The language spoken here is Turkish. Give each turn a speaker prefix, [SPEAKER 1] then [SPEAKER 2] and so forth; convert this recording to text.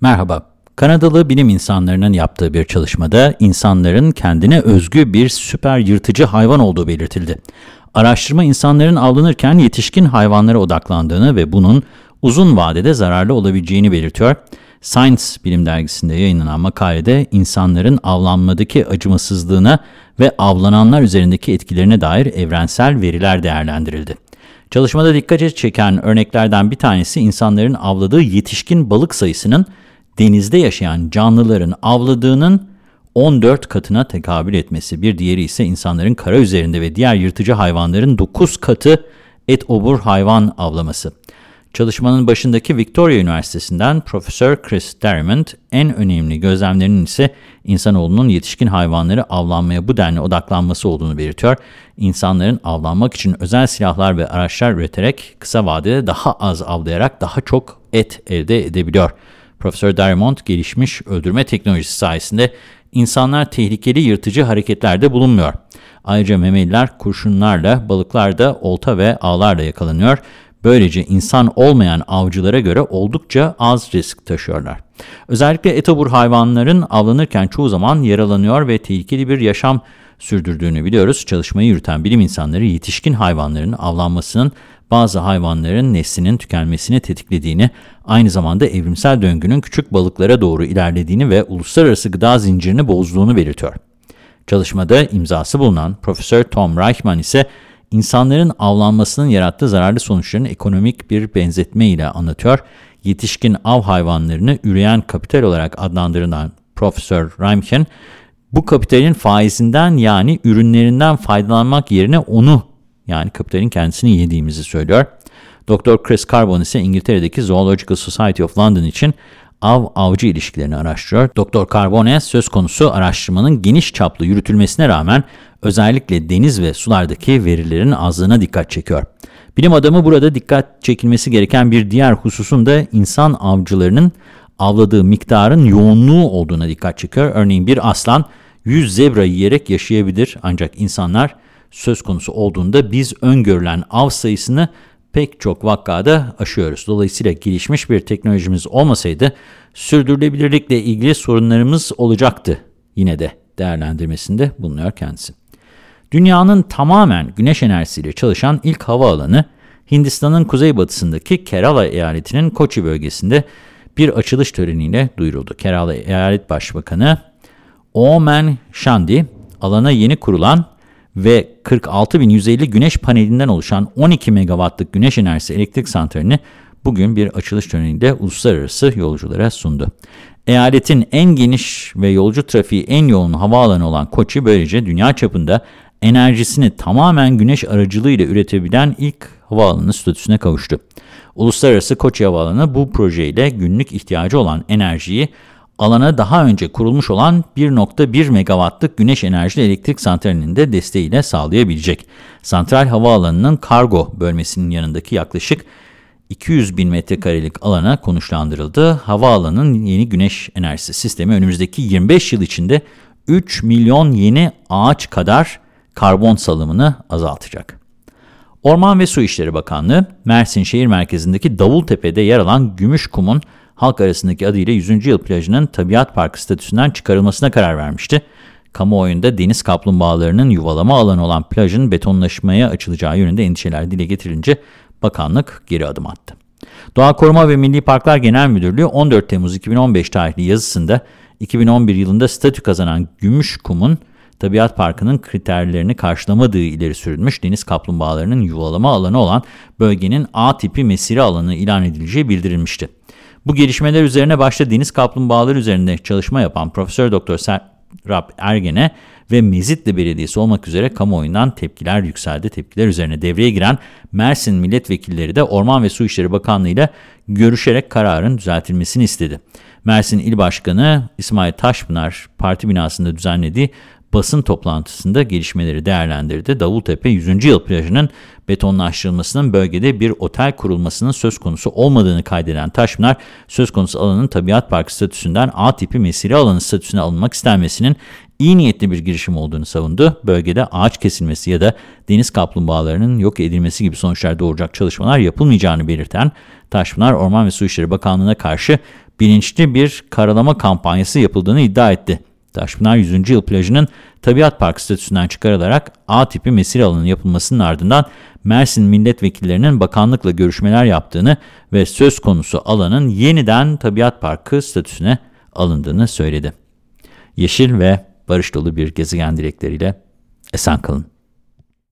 [SPEAKER 1] Merhaba. Kanadalı bilim insanlarının yaptığı bir çalışmada insanların kendine özgü bir süper yırtıcı hayvan olduğu belirtildi. Araştırma insanların avlanırken yetişkin hayvanlara odaklandığını ve bunun uzun vadede zararlı olabileceğini belirtiyor. Science bilim dergisinde yayınlanan makalede insanların avlanmadaki acımasızlığına ve avlananlar üzerindeki etkilerine dair evrensel veriler değerlendirildi. Çalışmada dikkat çeken örneklerden bir tanesi insanların avladığı yetişkin balık sayısının denizde yaşayan canlıların avladığının 14 katına tekabül etmesi. Bir diğeri ise insanların kara üzerinde ve diğer yırtıcı hayvanların 9 katı et obur hayvan avlaması. Çalışmanın başındaki Victoria Üniversitesi'nden Profesör Chris Derrimond en önemli gözlemlerinin ise insanoğlunun yetişkin hayvanları avlanmaya bu denli odaklanması olduğunu belirtiyor. İnsanların avlanmak için özel silahlar ve araçlar üreterek kısa vadede daha az avlayarak daha çok et elde edebiliyor. Profesör Derrimond gelişmiş öldürme teknolojisi sayesinde insanlar tehlikeli yırtıcı hareketlerde bulunmuyor. Ayrıca memeliler kurşunlarla, balıklar da olta ve ağlarla yakalanıyor. Böylece insan olmayan avcılara göre oldukça az risk taşıyorlar. Özellikle etobur hayvanların avlanırken çoğu zaman yaralanıyor ve tehlikeli bir yaşam sürdürdüğünü biliyoruz. Çalışmayı yürüten bilim insanları yetişkin hayvanların avlanmasının bazı hayvanların neslinin tükenmesini tetiklediğini, aynı zamanda evrimsel döngünün küçük balıklara doğru ilerlediğini ve uluslararası gıda zincirini bozduğunu belirtiyor. Çalışmada imzası bulunan Profesör Tom Reichman ise insanların avlanmasının yarattığı zararlı sonuçlarını ekonomik bir benzetme ile anlatıyor. Yetişkin av hayvanlarını üreyen kapital olarak adlandırılan Profesör Reichman, bu kapitalin faizinden yani ürünlerinden faydalanmak yerine onu yani kapitalin kendisini yediğimizi söylüyor. Dr. Chris Carbon ise İngiltere'deki Zoological Society of London için av-avcı ilişkilerini araştırıyor. Dr. Carbone söz konusu araştırmanın geniş çaplı yürütülmesine rağmen özellikle deniz ve sulardaki verilerin azlığına dikkat çekiyor. Bilim adamı burada dikkat çekilmesi gereken bir diğer hususun da insan avcılarının avladığı miktarın yoğunluğu olduğuna dikkat çekiyor. Örneğin bir aslan 100 zebra yiyerek yaşayabilir ancak insanlar söz konusu olduğunda biz öngörülen av sayısını pek çok vakada aşıyoruz. Dolayısıyla gelişmiş bir teknolojimiz olmasaydı sürdürülebilirlikle ilgili sorunlarımız olacaktı yine de değerlendirmesinde bulunuyor kendisi. Dünyanın tamamen güneş enerjisiyle çalışan ilk havaalanı Hindistan'ın kuzeybatısındaki Kerala eyaletinin Kochi bölgesinde bir açılış töreniyle duyuruldu. Kerala Eyalet Başbakanı Omen Shandi, alana yeni kurulan ve 46.150 güneş panelinden oluşan 12 megawattlık güneş enerjisi elektrik santralini bugün bir açılış töreniyle uluslararası yolculara sundu. Eyaletin en geniş ve yolcu trafiği en yoğun havaalanı olan Koçi böylece dünya çapında enerjisini tamamen güneş aracılığıyla üretebilen ilk havaalanı statüsüne kavuştu. Uluslararası Koçi Havaalanı bu projeyle günlük ihtiyacı olan enerjiyi alana daha önce kurulmuş olan 1.1 megawattlık güneş enerjili elektrik santralinin de desteğiyle sağlayabilecek. Santral havaalanının kargo bölmesinin yanındaki yaklaşık 200 bin metrekarelik alana konuşlandırıldı. Havaalanının yeni güneş enerjisi sistemi önümüzdeki 25 yıl içinde 3 milyon yeni ağaç kadar karbon salımını azaltacak. Orman ve Su İşleri Bakanlığı, Mersin şehir merkezindeki Davultepe'de yer alan Gümüşkum'un halk arasındaki adıyla 100. yıl plajının tabiat parkı statüsünden çıkarılmasına karar vermişti. Kamuoyunda deniz kaplumbağalarının yuvalama alanı olan plajın betonlaşmaya açılacağı yönünde endişeler dile getirince bakanlık geri adım attı. Doğa Koruma ve Milli Parklar Genel Müdürlüğü 14 Temmuz 2015 tarihli yazısında 2011 yılında statü kazanan Gümüşkum'un Tabiat Parkı'nın kriterlerini karşılamadığı ileri sürülmüş deniz kaplumbağalarının yuvalama alanı olan bölgenin A tipi mesire alanı ilan edileceği bildirilmişti. Bu gelişmeler üzerine başta deniz kaplumbağaları üzerinde çalışma yapan Profesör Doktor Serap Ergen'e ve Mezitli Belediyesi olmak üzere kamuoyundan tepkiler yükseldi. Tepkiler üzerine devreye giren Mersin milletvekilleri de Orman ve Su İşleri Bakanlığı ile görüşerek kararın düzeltilmesini istedi. Mersin İl Başkanı İsmail Taşpınar parti binasında düzenlediği basın toplantısında gelişmeleri değerlendirdi. Davultepe 100. yıl plajının betonlaştırılmasının bölgede bir otel kurulmasının söz konusu olmadığını kaydeden Taşpınar, söz konusu alanın tabiat parkı statüsünden A tipi mesire alanı statüsüne alınmak istenmesinin iyi niyetli bir girişim olduğunu savundu. Bölgede ağaç kesilmesi ya da deniz kaplumbağalarının yok edilmesi gibi sonuçlar doğuracak çalışmalar yapılmayacağını belirten Taşpınar Orman ve Su İşleri Bakanlığı'na karşı bilinçli bir karalama kampanyası yapıldığını iddia etti. Taşpınar 100. Yıl Plajı'nın Tabiat Park statüsünden çıkarılarak A tipi mesire alanı yapılmasının ardından Mersin milletvekillerinin bakanlıkla görüşmeler yaptığını ve söz konusu alanın yeniden Tabiat Parkı statüsüne alındığını söyledi. Yeşil ve barış dolu bir gezegen dilekleriyle esen kalın.